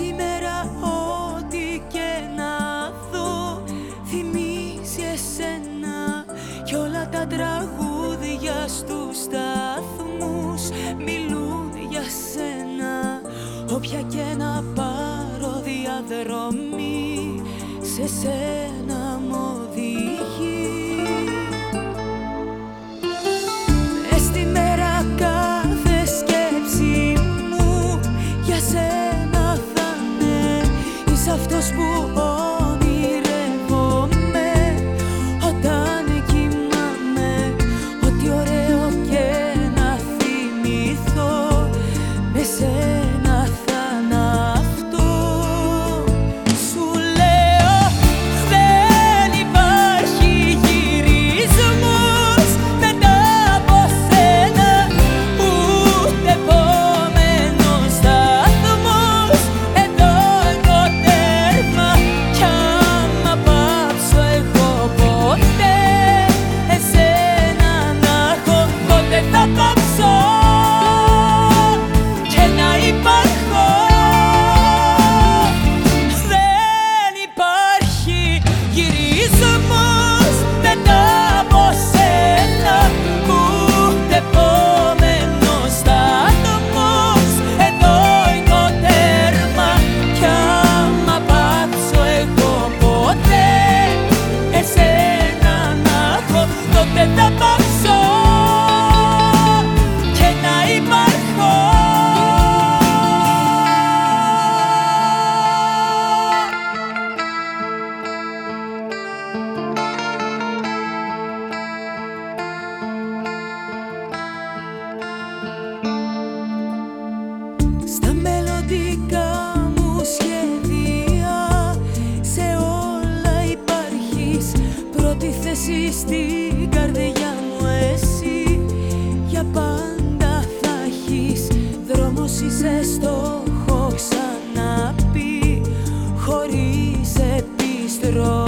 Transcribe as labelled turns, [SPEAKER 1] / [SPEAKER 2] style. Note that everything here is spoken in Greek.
[SPEAKER 1] Με στη μέρα ό,τι και να δω. Θυμίζει εσένα Κι όλα τα τραγούδια στους σταθμούς Μιλούν για σένα. Όποια και να πάρω διαδρομή Σε σένα μου θέση στην καρδιά μου εσύ. Για πάντα θα έχεις Δρόμος είσαι στόχο ξαναπεί Χωρίς επιστροφή